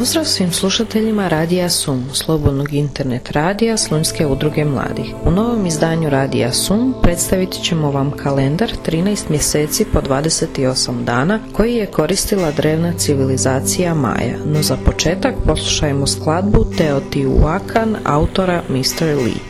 Pozdrav svim slušateljima Radija Sum, slobodnog internet radija Slunjske udruge mladih. U novom izdanju Radija Sum predstavit ćemo vam kalendar 13 mjeseci po 28 dana koji je koristila drevna civilizacija Maja. No za početak poslušajmo skladbu Teotihuacan autora Mr. Lee.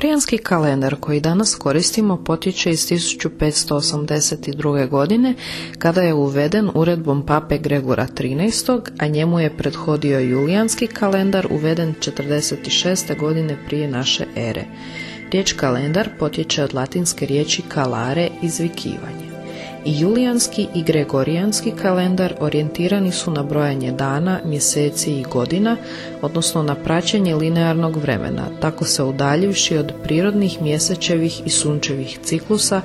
Gregorijanski kalendar koji danas koristimo potječe iz 1582. godine kada je uveden uredbom pape Gregora XIII, a njemu je prethodio Julijanski kalendar uveden 46. godine prije naše ere. Riječ kalendar potječe od latinske riječi kalare izvikivanje. Julijanski i gregorijanski kalendar orijentirani su na brojanje dana, mjeseci i godina, odnosno na praćenje linearnog vremena, tako se udaljivši od prirodnih mjesečevih i sunčevih ciklusa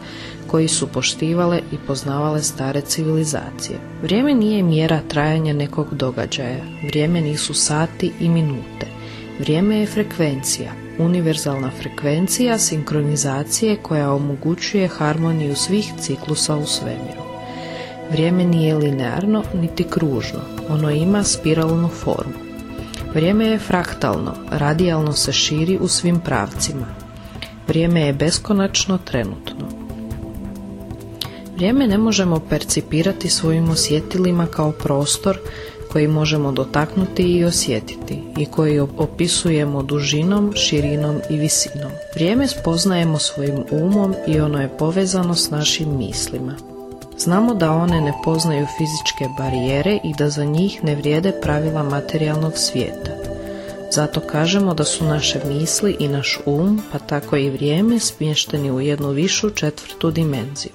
koji su poštivale i poznavale stare civilizacije. Vrijeme nije mjera trajanja nekog događaja, vrijeme nisu sati i minute. Vrijeme je frekvencija, univerzalna frekvencija sinkronizacije koja omogućuje harmoniju svih ciklusa u svemiru. Vrijeme nije linearno niti kružno, ono ima spiralnu formu. Vrijeme je fraktalno, radijalno se širi u svim pravcima. Vrijeme je beskonačno trenutno. Vrijeme ne možemo percipirati svojim osjetilima kao prostor koji možemo dotaknuti i osjetiti i koji opisujemo dužinom, širinom i visinom. Vrijeme spoznajemo svojim umom i ono je povezano s našim mislima. Znamo da one ne poznaju fizičke barijere i da za njih ne vrijede pravila materijalnog svijeta. Zato kažemo da su naše misli i naš um, pa tako i vrijeme, smješteni u jednu višu četvrtu dimenziju.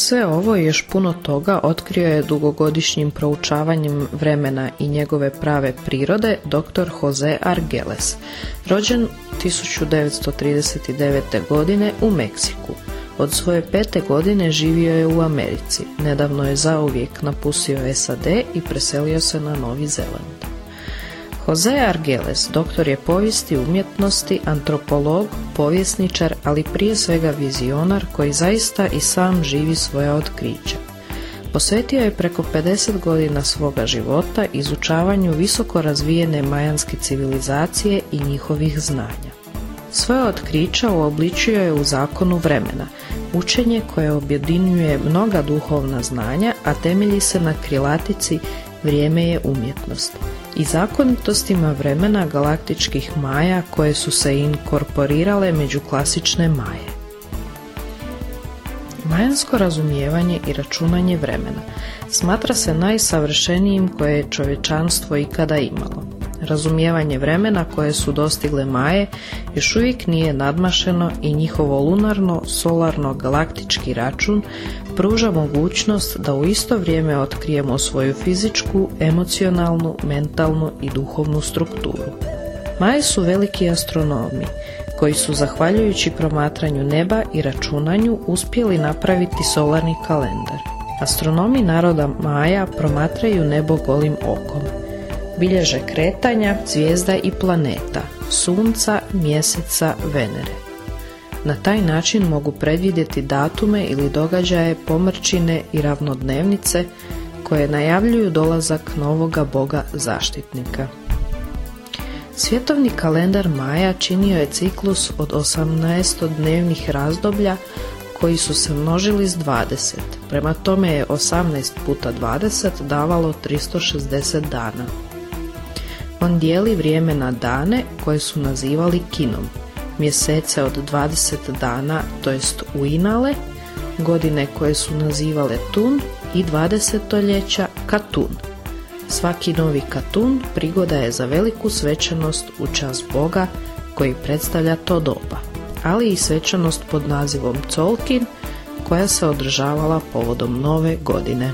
Sve ovo i još puno toga otkrio je dugogodišnjim proučavanjem vremena i njegove prave prirode dr. Jose Argeles, rođen 1939. godine u Meksiku. Od svoje pete godine živio je u Americi. Nedavno je zauvijek napustio SAD i preselio se na Novi Zeland. Jose Argeles, doktor je povijesti umjetnosti, antropolog, povjesničar, ali prije svega vizionar koji zaista i sam živi svoja otkrića. Posvetio je preko 50 godina svoga života izučavanju visoko razvijene majanske civilizacije i njihovih znanja. Svoje otkrića uobličio je u zakonu vremena, učenje koje objedinjuje mnoga duhovna znanja, a temelji se na krilatici vrijeme je umjetnost i zakonitostima vremena galaktičkih maja koje su se inkorporirale među klasične maje. Majansko razumijevanje i računanje vremena smatra se najsavršenijim koje je čovječanstvo ikada imalo. Razumijevanje vremena koje su dostigle Maje još uvijek nije nadmašeno i njihovo lunarno, solarno, galaktički račun pruža mogućnost da u isto vrijeme otkrijemo svoju fizičku, emocionalnu, mentalnu i duhovnu strukturu. Maje su veliki astronomi koji su zahvaljujući promatranju neba i računanju uspjeli napraviti solarni kalendar. Astronomi naroda Maja promatraju nebo golim okom. Bilježe kretanja zvijezda i planeta, sunca, mjeseca, venere. Na taj način mogu predvidjeti datume ili događaje pomrčine i ravnodnevnice koje najavljuju dolazak novoga boga zaštitnika. Svjetovni kalendar Maja činio je ciklus od 18 dnevnih razdoblja koji su se množili s 20. Prema tome je 18 puta 20 davalo 360 dana. On dijeli vrijeme na dane koje su nazivali kinom mjesece od 20 dana, to jest uinale, godine koje su nazivale tun i 20. ljeća katun. Svaki novi katun prigoda je za veliku svečanost u čas Boga koji predstavlja to doba, ali i svečanost pod nazivom Colkin koja se održavala povodom nove godine.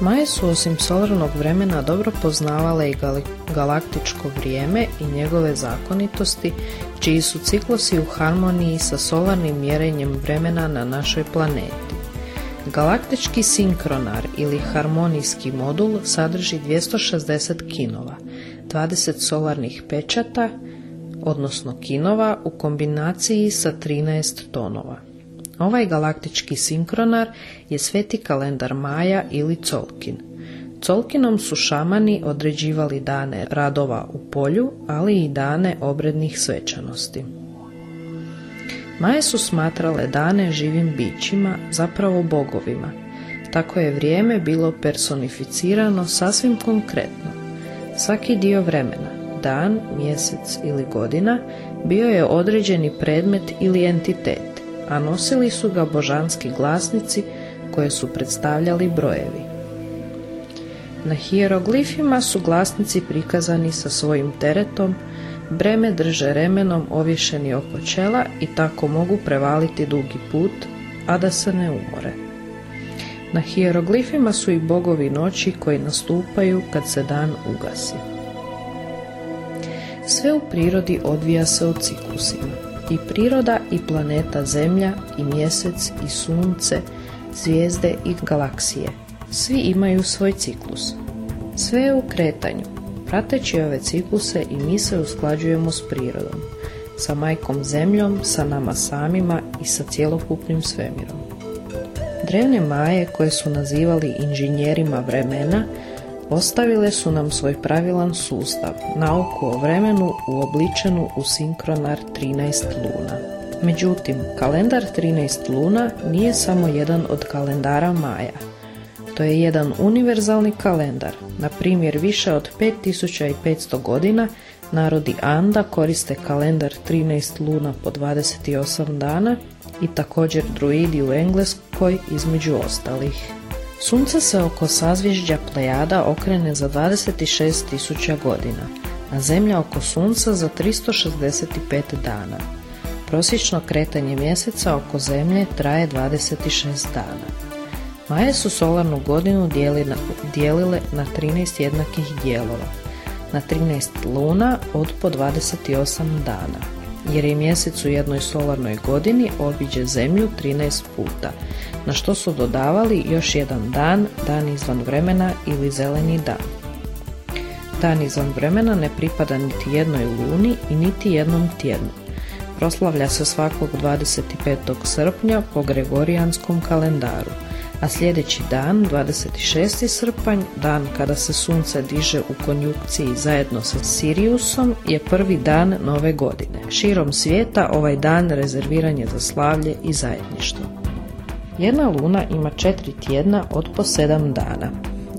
Maje su osim solarnog vremena dobro poznavale i galaktičko vrijeme i njegove zakonitosti, čiji su ciklusi u harmoniji sa solarnim mjerenjem vremena na našoj planeti. Galaktički sinkronar ili harmonijski modul sadrži 260 kinova, 20 solarnih pečata, odnosno kinova u kombinaciji sa 13 tonova. Ovaj galaktički sinkronar je sveti kalendar Maja ili Colkin. Colkinom su šamani određivali dane radova u polju, ali i dane obrednih svečanosti. Maje su smatrale dane živim bićima, zapravo bogovima. Tako je vrijeme bilo personificirano sasvim konkretno. Svaki dio vremena, dan, mjesec ili godina, bio je određeni predmet ili entitet a nosili su ga božanski glasnici koje su predstavljali brojevi. Na hieroglifima su glasnici prikazani sa svojim teretom, breme drže remenom ovješeni oko čela i tako mogu prevaliti dugi put, a da se ne umore. Na hieroglifima su i bogovi noći koji nastupaju kad se dan ugasi. Sve u prirodi odvija se od ciklusima i priroda i planeta Zemlja i mjesec i sunce, zvijezde i galaksije. Svi imaju svoj ciklus. Sve je u kretanju. Prateći ove cikluse i mi se usklađujemo s prirodom, sa majkom Zemljom, sa nama samima i sa cjelokupnim svemirom. Drevne maje koje su nazivali inženjerima vremena Ostavile su nam svoj pravilan sustav, nauku o vremenu uobličenu u sinkronar 13 luna. Međutim, kalendar 13 luna nije samo jedan od kalendara Maja. To je jedan univerzalni kalendar. Na primjer, više od 5500 godina narodi Anda koriste kalendar 13 luna po 28 dana i također druidi u Engleskoj između ostalih. Sunce se oko sazvježđa Plejada okrene za 26.000 godina. a Zemlja oko Sunca za 365 dana. Prosječno kretanje mjeseca oko Zemlje traje 26 dana. Maje su solarnu godinu dijelile na 13 jednakih dijelova, na 13 luna od po 28 dana, jer je mjesec u jednoj solarnoj godini obiđe Zemlju 13 puta, na što su dodavali još jedan dan, dan izvan vremena ili zeleni dan. Dan izvan vremena ne pripada niti jednoj luni i niti jednom tjednu. Proslavlja se svakog 25. srpnja po Gregorijanskom kalendaru, a sljedeći dan, 26. srpanj, dan kada se sunce diže u konjukciji zajedno sa Siriusom, je prvi dan nove godine. Širom svijeta ovaj dan rezerviran je za slavlje i zajedništvo. Jedna luna ima četiri tjedna od po sedam dana.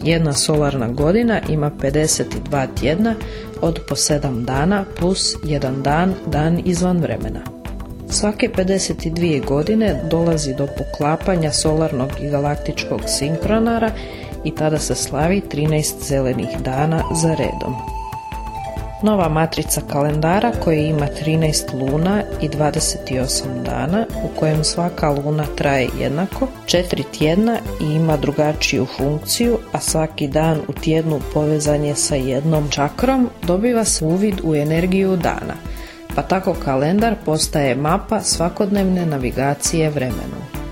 Jedna solarna godina ima 52 tjedna od po 7 dana plus jedan dan, dan izvan vremena. Svake 52 godine dolazi do poklapanja solarnog i galaktičkog sinkronara i tada se slavi 13 zelenih dana za redom. Nova matrica kalendara koja ima 13 luna i 28 dana u kojem svaka luna traje jednako, 4 tjedna i ima drugačiju funkciju, a svaki dan u tjednu povezan je sa jednom čakrom, dobiva se uvid u energiju dana, pa tako kalendar postaje mapa svakodnevne navigacije vremenu.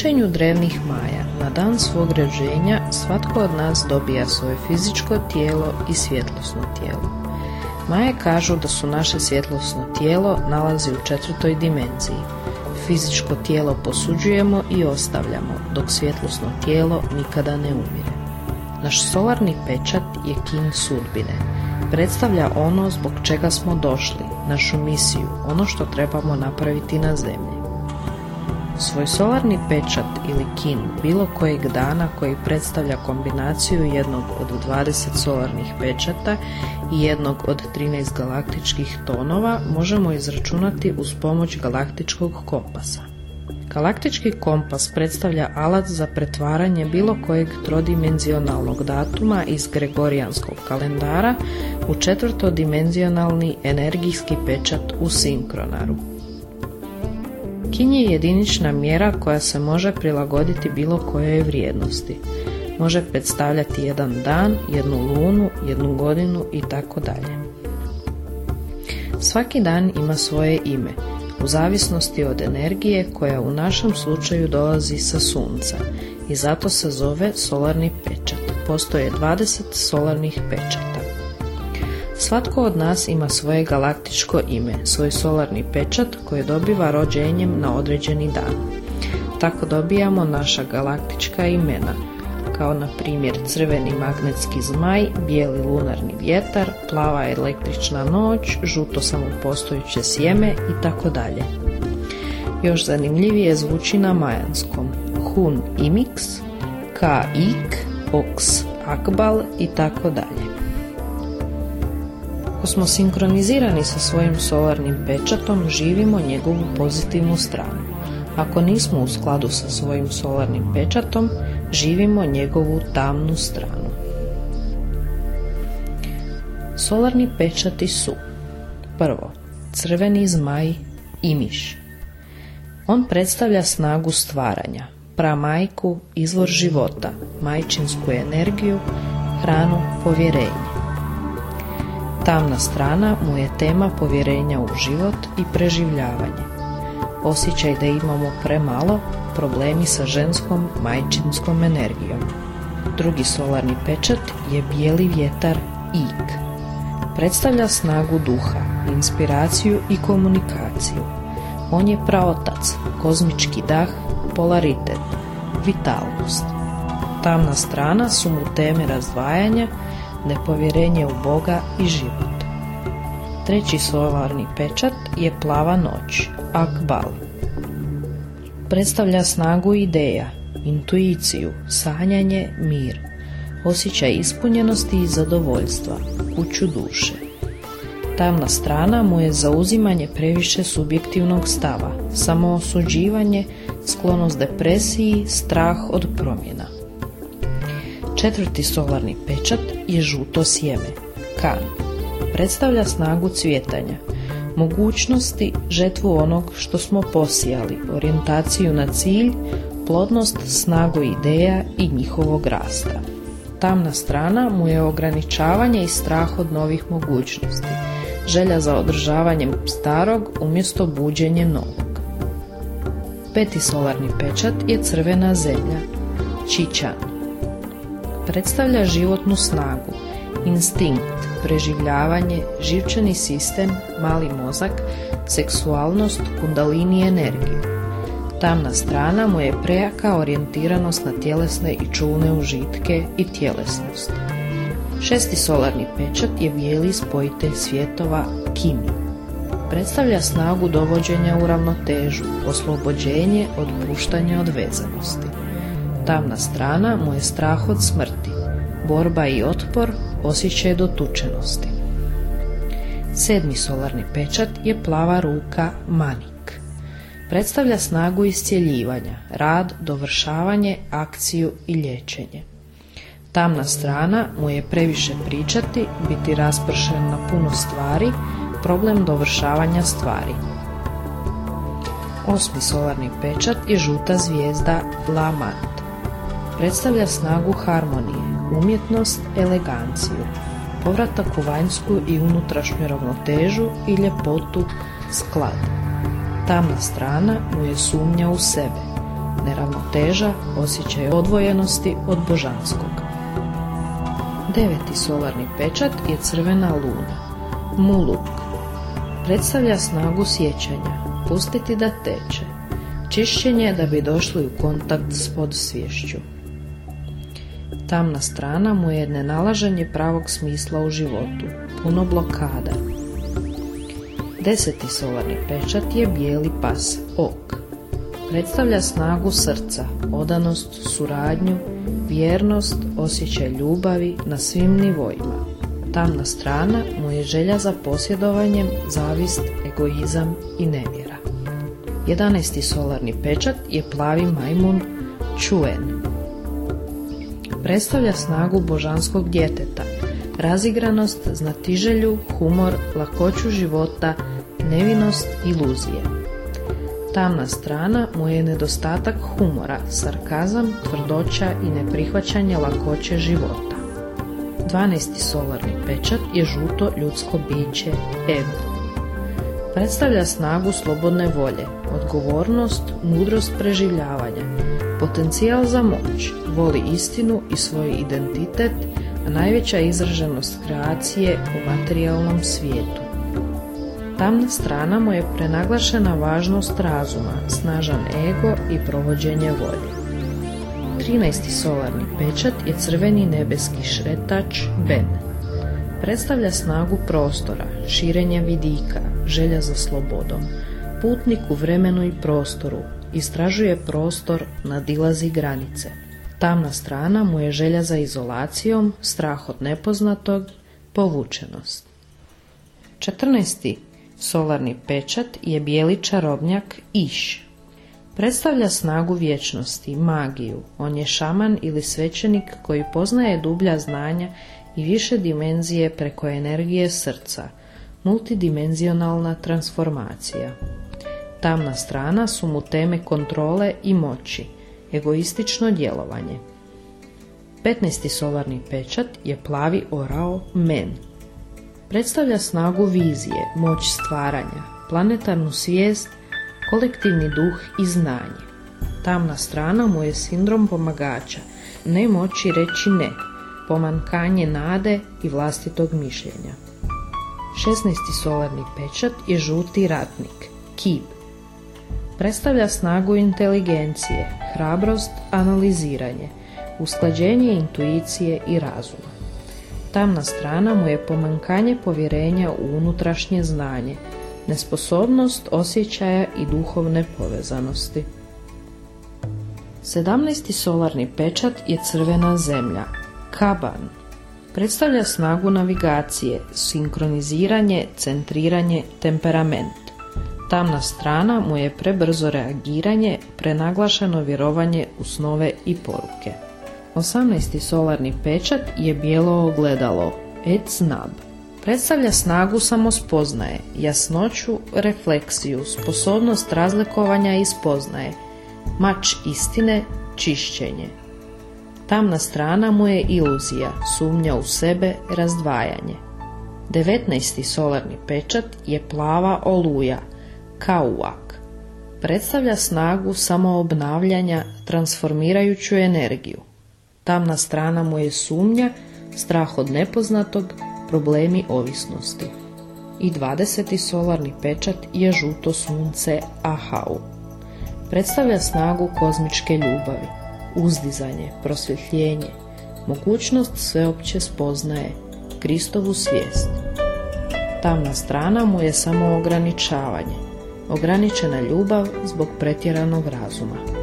Učenju drevnih Maja, na dan svog rođenja svatko od nas dobija svoje fizičko tijelo i svjetlosno tijelo. Maje kažu da su naše svjetlosno tijelo nalazi u četvrtoj dimenziji. Fizičko tijelo posuđujemo i ostavljamo, dok svjetlosno tijelo nikada ne umire. Naš solarni pečat je kin sudbine. Predstavlja ono zbog čega smo došli, našu misiju, ono što trebamo napraviti na zemlji. Svoj solarni pečat ili kin bilo kojeg dana koji predstavlja kombinaciju jednog od 20 solarnih pečata i jednog od 13 galaktičkih tonova možemo izračunati uz pomoć galaktičkog kompasa. Galaktički kompas predstavlja alat za pretvaranje bilo kojeg trodimenzionalnog datuma iz Gregorijanskog kalendara u četvrtodimenzionalni energijski pečat u sinkronaru. Kin je jedinična mjera koja se može prilagoditi bilo kojoj vrijednosti. Može predstavljati jedan dan, jednu lunu, jednu godinu i tako dalje. Svaki dan ima svoje ime, u zavisnosti od energije koja u našem slučaju dolazi sa sunca i zato se zove solarni pečat. Postoje 20 solarnih pečata. Svatko od nas ima svoje galaktičko ime, svoj solarni pečat koji dobiva rođenjem na određeni dan. Tako dobijamo naša galaktička imena, kao na primjer crveni magnetski zmaj, bijeli lunarni vjetar, plava električna noć, žuto samopostojuće sjeme i tako dalje. Još zanimljivije zvuči na majanskom. Hun imix, ka ik, ox akbal i tako dalje. Ako smo sinkronizirani sa svojim solarnim pečatom, živimo njegovu pozitivnu stranu. Ako nismo u skladu sa svojim solarnim pečatom, živimo njegovu tamnu stranu. Solarni pečati su Prvo, crveni zmaj i miš. On predstavlja snagu stvaranja, pramajku, izvor života, majčinsku energiju, hranu, povjerenje. Tamna strana mu je tema povjerenja u život i preživljavanje. Osjećaj da imamo premalo, problemi sa ženskom majčinskom energijom. Drugi solarni pečat je bijeli vjetar Ik. Predstavlja snagu duha, inspiraciju i komunikaciju. On je praotac, kozmički dah, polaritet, vitalnost. Tamna strana su mu teme razdvajanja, nepovjerenje u Boga i život. Treći solarni pečat je plava noć, Akbal. Predstavlja snagu ideja, intuiciju, sanjanje, mir, osjećaj ispunjenosti i zadovoljstva, kuću duše. Tamna strana mu je zauzimanje previše subjektivnog stava, samoosuđivanje, sklonost depresiji, strah od promjena. Četvrti solarni pečat je žuto sjeme, kan. Predstavlja snagu cvjetanja, mogućnosti, žetvu onog što smo posijali, orijentaciju na cilj, plodnost, snagu ideja i njihovog rasta. Tamna strana mu je ograničavanje i strah od novih mogućnosti, želja za održavanjem starog umjesto buđenjem novog. Peti solarni pečat je crvena zemlja, čičan predstavlja životnu snagu, instinkt, preživljavanje, živčani sistem, mali mozak, seksualnost, kundalini energiju. Tamna strana mu je prejaka orijentiranost na tjelesne i čulne užitke i tjelesnost. Šesti solarni pečat je bijeli spojitelj svjetova Kimi. Predstavlja snagu dovođenja u ravnotežu, oslobođenje od puštanja od vezanosti. Tamna strana mu je strah od smrti, borba i otpor, osjećaj dotučenosti. Sedmi solarni pečat je plava ruka Manik. Predstavlja snagu iscjeljivanja, rad, dovršavanje, akciju i liječenje. Tamna strana mu je previše pričati, biti raspršen na puno stvari, problem dovršavanja stvari. Osmi solarni pečat je žuta zvijezda Lamant predstavlja snagu harmonije, umjetnost, eleganciju, povratak u vanjsku i unutrašnju ravnotežu i ljepotu, sklad. Tamna strana mu je sumnja u sebe, neravnoteža, osjećaj odvojenosti od božanskog. Deveti solarni pečat je crvena luna, muluk. Predstavlja snagu sjećanja, pustiti da teče, čišćenje da bi došli u kontakt s podsvješću. Tamna strana mu je nenalaženje pravog smisla u životu, puno blokada. Deseti solarni pečat je bijeli pas, ok. Predstavlja snagu srca, odanost, suradnju, vjernost, osjećaj ljubavi na svim nivoima. Tamna strana mu je želja za posjedovanjem, zavist, egoizam i nevjera. 11. solarni pečat je plavi majmun Čuen. Predstavlja snagu božanskog djeteta, razigranost, znatiželju, humor, lakoću života, nevinost, iluzije. Tamna strana mu je nedostatak humora, sarkazam, tvrdoća i neprihvaćanje lakoće života. 12. solarni pečat je žuto ljudsko biće ego. Predstavlja snagu slobodne volje, odgovornost, mudrost preživljavanja, potencijal za moć, voli istinu i svoj identitet, a najveća izraženost kreacije u materijalnom svijetu. Tamna strana mu je prenaglašena važnost razuma, snažan ego i provođenje volje. 13. solarni pečat je crveni nebeski šretač Ben. Predstavlja snagu prostora, širenje vidika, želja za slobodom. Putnik u vremenu i prostoru, istražuje prostor, nadilazi granice. Tamna strana mu je želja za izolacijom, strah od nepoznatog, povučenost. 14. solarni pečat je bijeli čarobnjak Iš. Predstavlja snagu vječnosti, magiju. On je šaman ili svećenik koji poznaje dublja znanja i više dimenzije preko energije srca, multidimenzionalna transformacija. Tamna strana su mu teme kontrole i moći, egoistično djelovanje. 15. solarni pečat je plavi orao men. Predstavlja snagu vizije, moć stvaranja, planetarnu svijest, kolektivni duh i znanje. Tamna strana mu je sindrom pomagača, ne moći reći ne, pomankanje nade i vlastitog mišljenja. 16. solarni pečat je žuti ratnik, kib. Predstavlja snagu inteligencije, hrabrost, analiziranje, usklađenje intuicije i razuma. Tamna strana mu je pomankanje povjerenja u unutrašnje znanje, nesposobnost osjećaja i duhovne povezanosti. 17. solarni pečat je crvena zemlja, kaban. Predstavlja snagu navigacije, sinkroniziranje, centriranje, temperament. Tamna strana mu je prebrzo reagiranje, prenaglašeno vjerovanje u snove i poruke. 18. solarni pečat je bijelo ogledalo, et snab. Predstavlja snagu samospoznaje, jasnoću, refleksiju, sposobnost razlikovanja i spoznaje, mač istine, čišćenje. Tamna strana mu je iluzija, sumnja u sebe, razdvajanje. 19. solarni pečat je plava oluja, kauak. Predstavlja snagu samoobnavljanja, transformirajuću energiju. Tamna strana mu je sumnja, strah od nepoznatog, problemi ovisnosti. I 20. solarni pečat je žuto sunce Ahau. Predstavlja snagu kozmičke ljubavi, uzdizanje, prosvjetljenje, mogućnost sveopće spoznaje, Kristovu svijest. Tamna strana mu je samo ograničavanje, ograničena ljubav zbog pretjeranog razuma.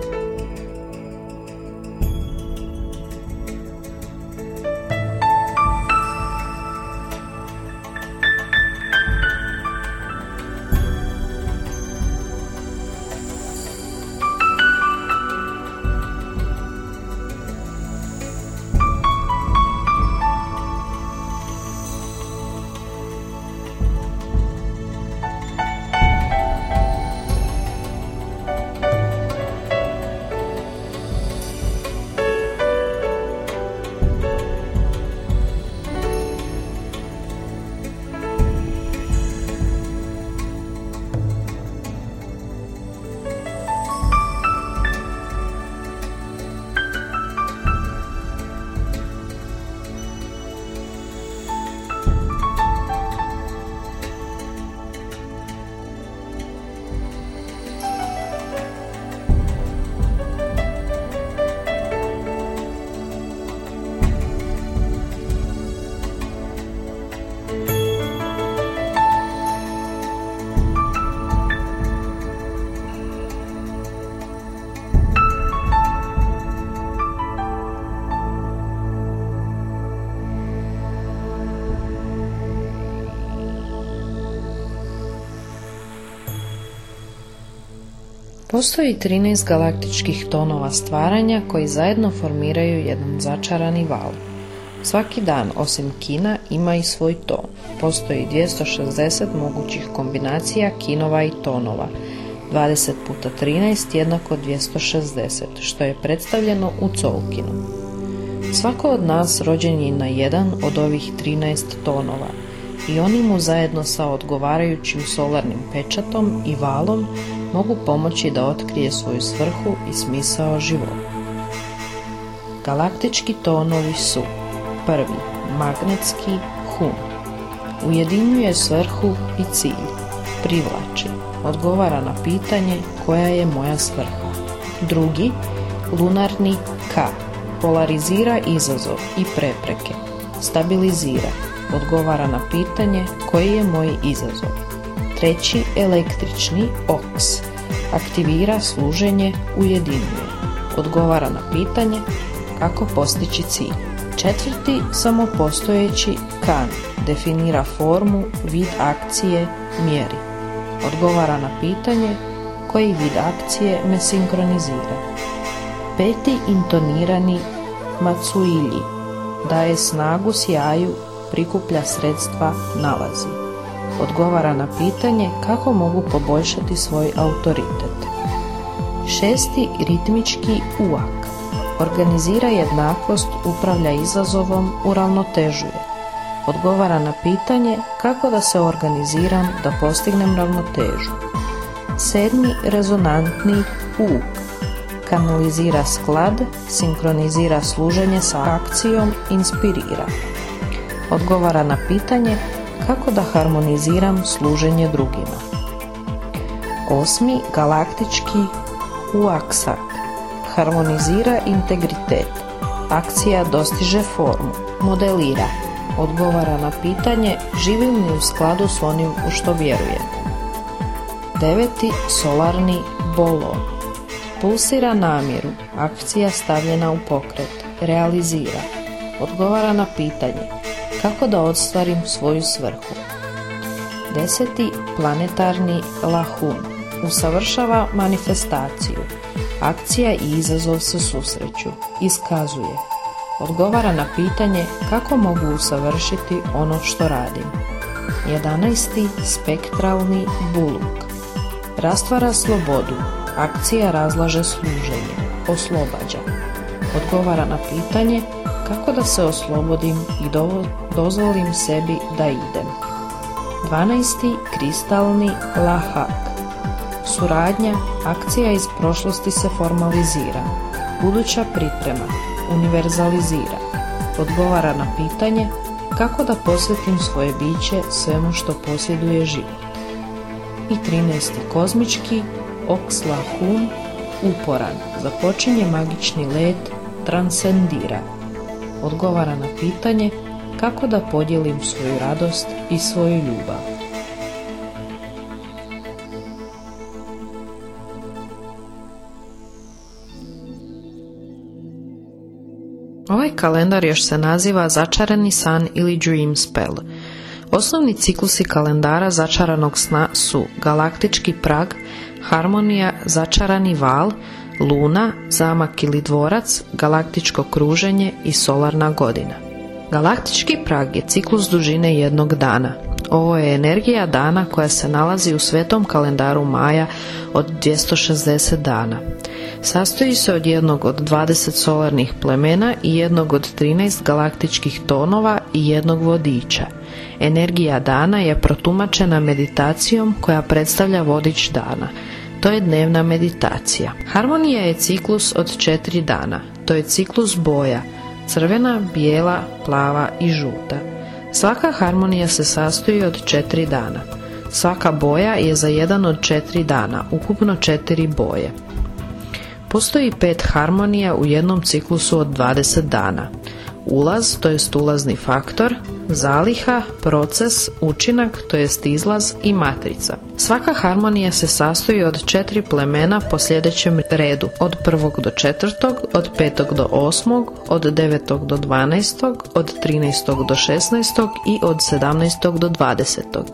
Postoji 13 galaktičkih tonova stvaranja koji zajedno formiraju jedan začarani val. Svaki dan, osim kina, ima i svoj ton. Postoji 260 mogućih kombinacija kinova i tonova. 20 puta 13 jednako 260, što je predstavljeno u Colkinu. Svako od nas rođen je na jedan od ovih 13 tonova i oni mu zajedno sa odgovarajućim solarnim pečatom i valom mogu pomoći da otkrije svoju svrhu i smisao života. Galaktički tonovi su prvi, magnetski hum. Ujedinjuje svrhu i cilj, privlači, odgovara na pitanje koja je moja svrha. Drugi, lunarni K, polarizira izazov i prepreke, stabilizira, odgovara na pitanje koji je moj izazov. Treći, električni OX, aktivira služenje, ujedinjuje, odgovara na pitanje kako postići cilj. Četvrti, samopostojeći kan, definira formu, vid akcije, mjeri. Odgovara na pitanje koji vid akcije me sinkronizira. Peti, intonirani Matsuilji, daje snagu sjaju, prikuplja sredstva, nalazi. Odgovara na pitanje kako mogu poboljšati svoj autoritet. Šesti, ritmički uak, organizira jednakost, upravlja izazovom, uravnotežuje. Odgovara na pitanje kako da se organiziram da postignem ravnotežu. Sedmi rezonantni uk kanalizira sklad, sinkronizira služenje sa akcijom, inspirira. Odgovara na pitanje kako da harmoniziram služenje drugima. Osmi galaktički uaksak harmonizira integritet. Akcija dostiže formu, modelira, odgovara na pitanje živim li u skladu s onim u što vjerujem. Deveti solarni bolon. Pulsira namjeru, akcija stavljena u pokret, realizira, odgovara na pitanje kako da ostvarim svoju svrhu. Deseti planetarni lahun usavršava manifestaciju, Akcija i izazov se susreću, iskazuje, odgovara na pitanje kako mogu usavršiti ono što radim. 11. Spektralni buluk Rastvara slobodu, akcija razlaže služenje, oslobađa. Odgovara na pitanje kako da se oslobodim i dozvolim sebi da idem. 12. Kristalni lahak Suradnja, akcija iz prošlosti se formalizira. Buduća priprema, univerzalizira. Odgovara na pitanje kako da posvetim svoje biće svemu što posjeduje život. I 13. kozmički, Oxlahun, uporan, započinje magični let, transcendira. Odgovara na pitanje kako da podijelim svoju radost i svoju ljubav. Ovaj kalendar još se naziva Začarani san ili Dream Spell. Osnovni ciklusi kalendara začaranog sna su galaktički prag, harmonija, začarani val, luna, zamak ili dvorac, galaktičko kruženje i solarna godina. Galaktički prag je ciklus dužine jednog dana. Ovo je energija dana koja se nalazi u svetom kalendaru Maja od 260 dana. Sastoji se od jednog od 20 solarnih plemena i jednog od 13 galaktičkih tonova i jednog vodiča. Energija dana je protumačena meditacijom koja predstavlja vodič dana. To je dnevna meditacija. Harmonija je ciklus od četiri dana. To je ciklus boja, crvena, bijela, plava i žuta. Svaka harmonija se sastoji od četiri dana. Svaka boja je za jedan od četiri dana, ukupno četiri boje. Postoji pet harmonija u jednom ciklusu od 20 dana. Ulaz, to jest ulazni faktor, zaliha, proces, učinak, to jest izlaz i matrica. Svaka harmonija se sastoji od četiri plemena po sljedećem redu, od prvog do četvrtog, od petog do osmog, od devetog do dvanaestog, od trinaestog do šesnaestog i od sedamnaestog do dvadesetog.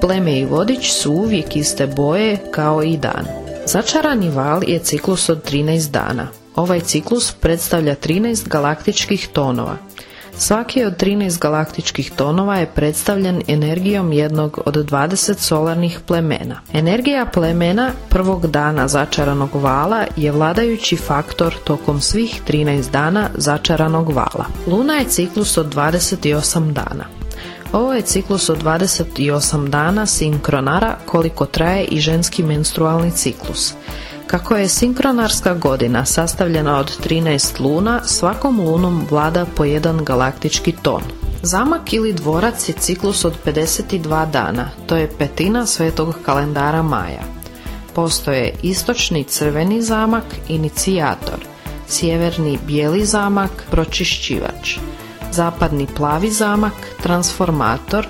Pleme i vodič su uvijek iste boje kao i dan. Začarani val je ciklus od 13 dana. Ovaj ciklus predstavlja 13 galaktičkih tonova. Svaki od 13 galaktičkih tonova je predstavljen energijom jednog od 20 solarnih plemena. Energija plemena prvog dana začaranog vala je vladajući faktor tokom svih 13 dana začaranog vala. Luna je ciklus od 28 dana. Ovo je ciklus od 28 dana sinkronara koliko traje i ženski menstrualni ciklus. Kako je sinkronarska godina sastavljena od 13 luna, svakom lunom vlada po jedan galaktički ton. Zamak ili dvorac je ciklus od 52 dana, to je petina svetog kalendara Maja. Postoje istočni crveni zamak, inicijator, sjeverni bijeli zamak, pročišćivač, zapadni plavi zamak, transformator,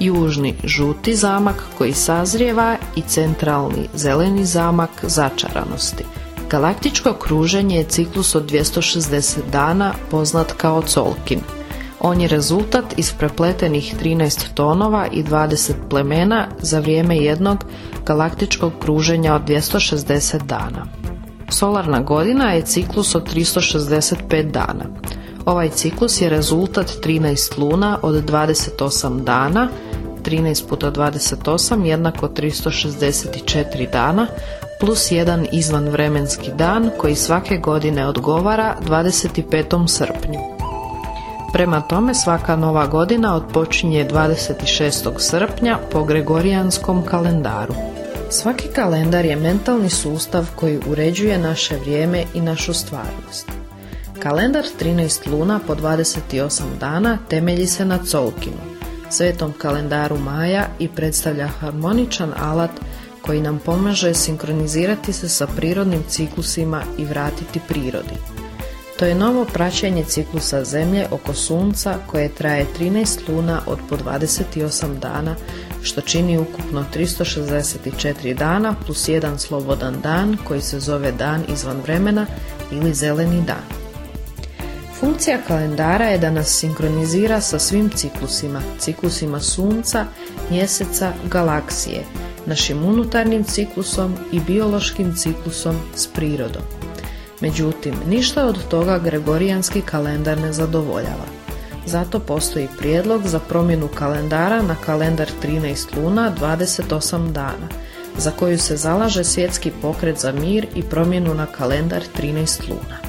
južni žuti zamak koji sazrijeva i centralni zeleni zamak začaranosti. Galaktičko kruženje je ciklus od 260 dana poznat kao Colkin. On je rezultat iz prepletenih 13 tonova i 20 plemena za vrijeme jednog galaktičkog kruženja od 260 dana. Solarna godina je ciklus od 365 dana. Ovaj ciklus je rezultat 13 luna od 28 dana, 13 puta 28 jednako 364 dana, plus jedan izvanvremenski dan koji svake godine odgovara 25. srpnju. Prema tome svaka nova godina odpočinje 26. srpnja po Gregorijanskom kalendaru. Svaki kalendar je mentalni sustav koji uređuje naše vrijeme i našu stvarnost. Kalendar 13 luna po 28 dana temelji se na Colkinu, svetom kalendaru Maja i predstavlja harmoničan alat koji nam pomaže sinkronizirati se sa prirodnim ciklusima i vratiti prirodi. To je novo praćenje ciklusa Zemlje oko Sunca koje traje 13 luna od po 28 dana, što čini ukupno 364 dana plus jedan slobodan dan koji se zove dan izvan vremena ili zeleni dan. Funkcija kalendara je da nas sinkronizira sa svim ciklusima, ciklusima sunca, mjeseca, galaksije, našim unutarnjim ciklusom i biološkim ciklusom s prirodom. Međutim, ništa od toga Gregorijanski kalendar ne zadovoljava. Zato postoji prijedlog za promjenu kalendara na kalendar 13 luna 28 dana, za koju se zalaže svjetski pokret za mir i promjenu na kalendar 13 luna.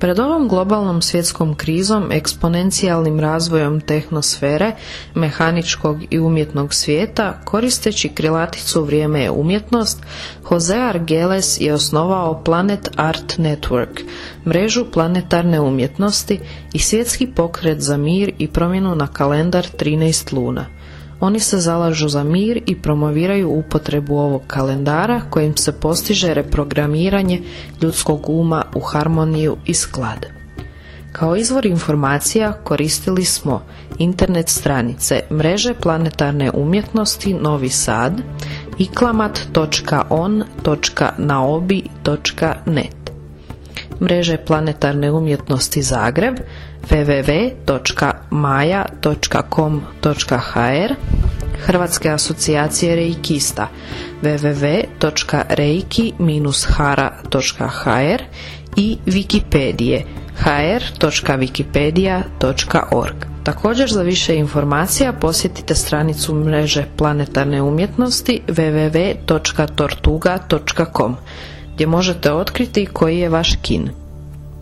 Pred ovom globalnom svjetskom krizom, eksponencijalnim razvojom tehnosfere, mehaničkog i umjetnog svijeta, koristeći krilaticu vrijeme je umjetnost, Jose Argeles je osnovao Planet Art Network, mrežu planetarne umjetnosti i svjetski pokret za mir i promjenu na kalendar 13 luna – oni se zalažu za mir i promoviraju upotrebu ovog kalendara kojim se postiže reprogramiranje ljudskog uma u harmoniju i sklad. Kao izvor informacija koristili smo internet stranice mreže planetarne umjetnosti Novi Sad, iklamat.on.naobi.net mreže planetarne umjetnosti Zagreb www.maja.com.hr Hrvatske asocijacije reikista www.reiki-hara.hr i Wikipedije hr.wikipedia.org. Također za više informacija posjetite stranicu mreže planetarne umjetnosti www.tortuga.com gdje možete otkriti koji je vaš kin.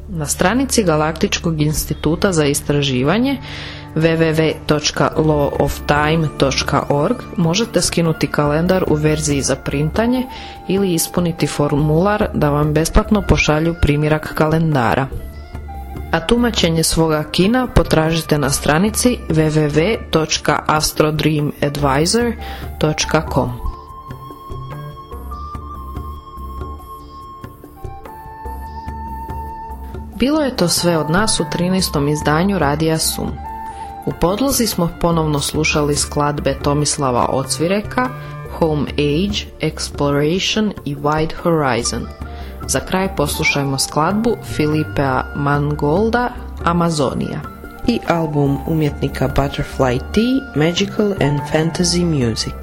Na stranici Galaktičkog instituta za istraživanje www.lawoftime.org možete skinuti kalendar u verziji za printanje ili ispuniti formular da vam besplatno pošalju primjerak kalendara. a tumačenje svoga kina potražite na stranici www.astrodreamadvisor.com. Bilo je to sve od nas u 13. izdanju Radija Sum. U podlozi smo ponovno slušali skladbe Tomislava Ocvireka, Home Age, Exploration i Wide Horizon. Za kraj poslušajmo skladbu Filipea Mangolda Amazonija i album umjetnika Butterfly T Magical and Fantasy Music.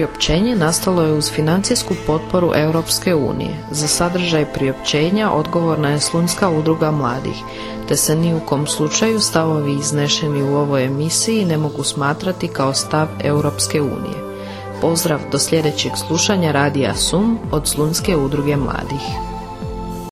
Priopćenje nastalo je uz financijsku potporu Europske unije. Za sadržaj priopćenja odgovorna je Slunjska udruga mladih, te se ni u kom slučaju stavovi iznešeni u ovoj emisiji ne mogu smatrati kao stav Europske unije. Pozdrav do sljedećeg slušanja Radija Sum od Slunjske udruge mladih.